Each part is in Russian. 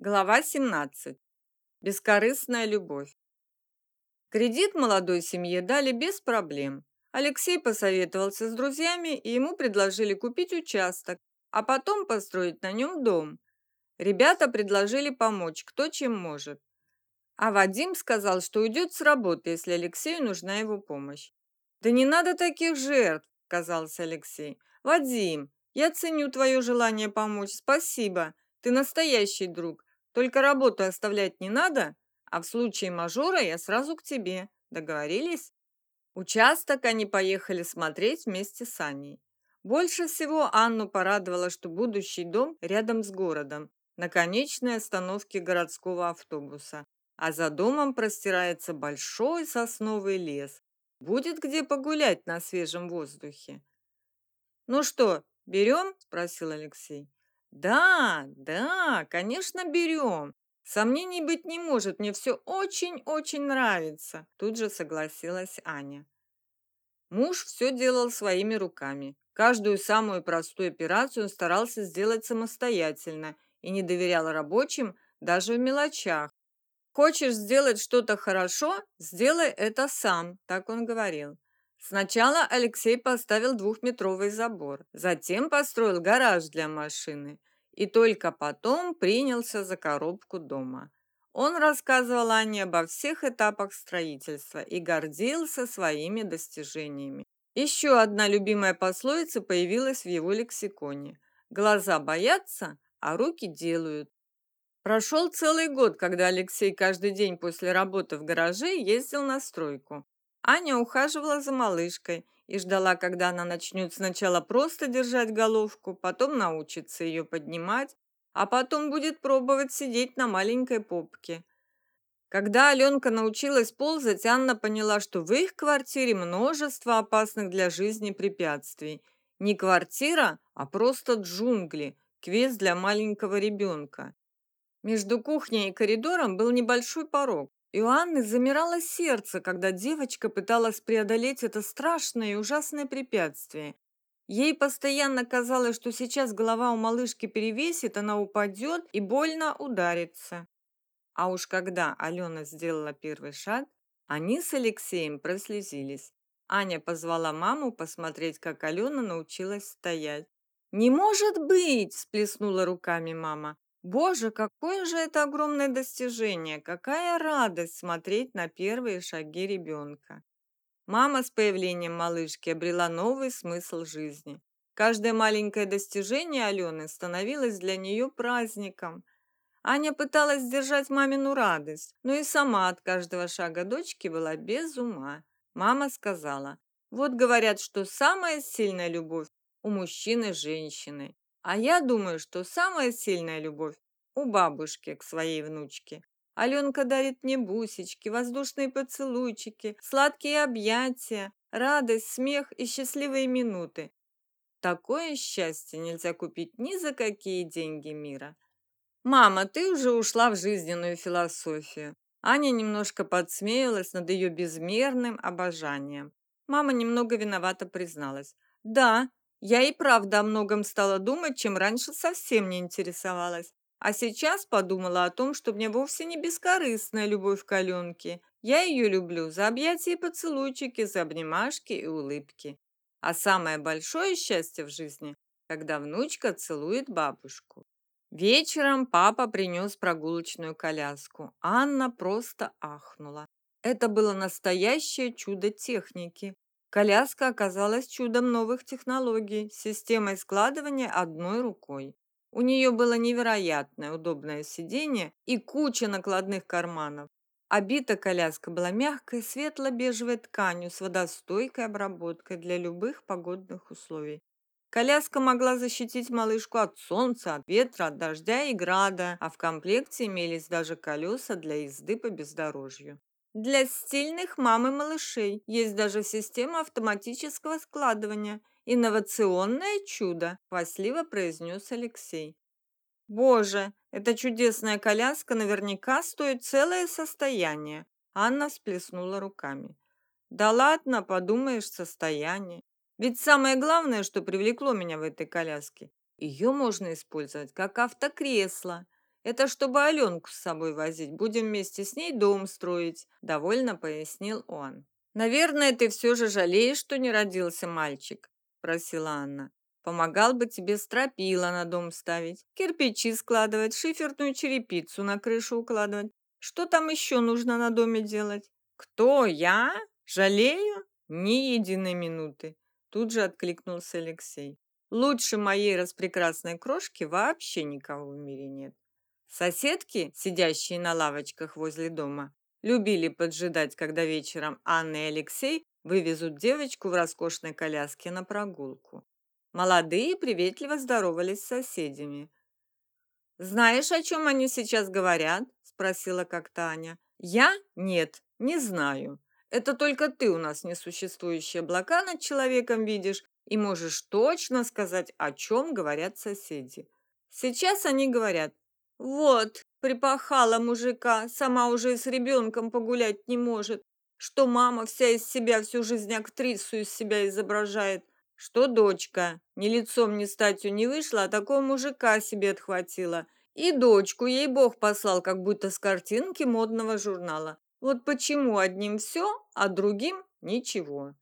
Глава 17. Бескорыстная любовь. Кредит молодой семье дали без проблем. Алексей посоветовался с друзьями, и ему предложили купить участок, а потом построить на нем дом. Ребята предложили помочь, кто чем может. А Вадим сказал, что уйдет с работы, если Алексею нужна его помощь. «Да не надо таких жертв», — казался Алексей. «Вадим, я ценю твое желание помочь, спасибо. Ты настоящий друг. Только работу оставлять не надо, а в случае мажора я сразу к тебе. Договорились? Участок они поехали смотреть вместе с Аней. Больше всего Анну порадовало, что будущий дом рядом с городом, на конечной остановке городского автобуса, а за домом простирается большой сосновый лес. Будет где погулять на свежем воздухе. «Ну что, берем?» – спросил Алексей. Да, да, конечно, берем. Сомнений быть не может, мне все очень-очень нравится, тут же согласилась Аня. Муж все делал своими руками. Каждую самую простую операцию он старался сделать самостоятельно и не доверял рабочим даже в мелочах. Хочешь сделать что-то хорошо, сделай это сам, так он говорил. Сначала Алексей поставил двухметровый забор, затем построил гараж для машины и только потом принялся за коробку дома. Он рассказывал Ане обо всех этапах строительства и гордился своими достижениями. Еще одна любимая пословица появилась в его лексиконе. «Глаза боятся, а руки делают». Прошел целый год, когда Алексей каждый день после работы в гараже ездил на стройку. Аня ухаживала за малышкой и ждала, когда она начнет сначала просто держать головку, потом научится ее поднимать, а потом будет пробовать сидеть на маленькой попке. Когда Аленка научилась ползать, Анна поняла, что в их квартире множество опасных для жизни препятствий. Не квартира, а просто джунгли, квест для маленького ребенка. Между кухней и коридором был небольшой порог. И у Анны замирало сердце, когда девочка пыталась преодолеть это страшное и ужасное препятствие. Ей постоянно казалось, что сейчас голова у малышки перевесит, она упадет и больно ударится. А уж когда Алена сделала первый шаг, они с Алексеем прослезились. Аня позвала маму посмотреть, как Алена научилась стоять. «Не может быть!» – всплеснула руками мама. Боже, какое же это огромное достижение! Какая радость смотреть на первые шаги ребенка! Мама с появлением малышки обрела новый смысл жизни. Каждое маленькое достижение Алены становилось для нее праздником. Аня пыталась сдержать мамину радость, но и сама от каждого шага дочки была без ума. Мама сказала, вот говорят, что самая сильная любовь у мужчины женщины. А я думаю, что самая сильная любовь у бабушки к своей внучке. Аленка дарит мне бусечки, воздушные поцелуйчики, сладкие объятия, радость, смех и счастливые минуты. Такое счастье нельзя купить ни за какие деньги мира. Мама, ты уже ушла в жизненную философию. Аня немножко подсмеялась над ее безмерным обожанием. Мама немного виновато призналась. Да, я и правда о многом стала думать, чем раньше совсем не интересовалась. А сейчас подумала о том, что мне вовсе не бескорыстная любовь к Аленке. Я ее люблю за объятия и поцелуйчики, за обнимашки и улыбки. А самое большое счастье в жизни, когда внучка целует бабушку. Вечером папа принес прогулочную коляску. Анна просто ахнула. Это было настоящее чудо техники. Коляска оказалась чудом новых технологий, системой складывания одной рукой. У нее было невероятное удобное сиденье и куча накладных карманов. Обита коляска была мягкой, светло-бежевой тканью с водостойкой обработкой для любых погодных условий. Коляска могла защитить малышку от солнца, от ветра, от дождя и града, а в комплекте имелись даже колеса для езды по бездорожью. Для стильных мам и малышей есть даже система автоматического складывания. Инновационное чудо, хвастливо произнес Алексей. Боже, эта чудесная коляска наверняка стоит целое состояние. Анна всплеснула руками. Да ладно, подумаешь, состояние. Ведь самое главное, что привлекло меня в этой коляске, ее можно использовать как автокресло. Это чтобы Аленку с собой возить. Будем вместе с ней дом строить», – довольно пояснил он. «Наверное, ты все же жалеешь, что не родился мальчик?» – просила Анна. «Помогал бы тебе стропила на дом ставить, кирпичи складывать, шиферную черепицу на крышу укладывать. Что там еще нужно на доме делать?» «Кто, я? Жалею? Ни единой минуты!» Тут же откликнулся Алексей. «Лучше моей распрекрасной крошки вообще никого в мире нет. Соседки, сидящие на лавочках возле дома, любили поджидать, когда вечером Анна и Алексей вывезут девочку в роскошной коляске на прогулку. Молодые приветливо здоровались с соседями. «Знаешь, о чем они сейчас говорят?» – спросила как-то Аня. «Я? Нет, не знаю. Это только ты у нас несуществующие облака над человеком видишь и можешь точно сказать, о чем говорят соседи. Сейчас они говорят, вот, припахала мужика, сама уже с ребенком погулять не может, что мама вся из себя всю жизнь актрису из себя изображает, что дочка ни лицом, ни статью не вышла, а такого мужика себе отхватила. И дочку ей Бог послал, как будто с картинки модного журнала. Вот почему одним все, а другим ничего.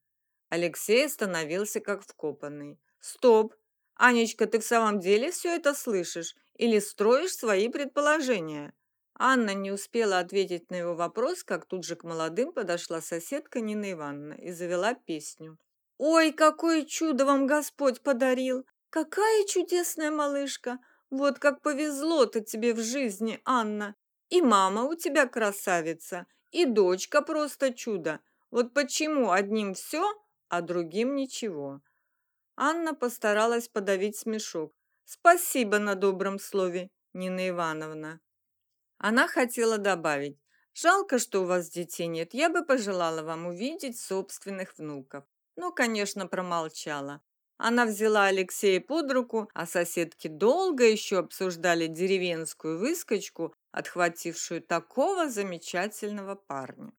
Алексей остановился как вкопанный. Стоп! Анечка, ты в самом деле все это слышишь? Или строишь свои предположения?» Анна не успела ответить на его вопрос, как тут же к молодым подошла соседка Нина Ивановна и завела песню. «Ой, какое чудо вам Господь подарил! Какая чудесная малышка! Вот как повезло-то тебе в жизни, Анна! И мама у тебя красавица, и дочка просто чудо! Вот почему одним все, а другим ничего?» Анна постаралась подавить смешок. Спасибо на добром слове, Нина Ивановна. Она хотела добавить. Жалко, что у вас детей нет. Я бы пожелала вам увидеть собственных внуков. Но, конечно, промолчала. Она взяла Алексея под руку, а соседки долго еще обсуждали деревенскую выскочку, отхватившую такого замечательного парня.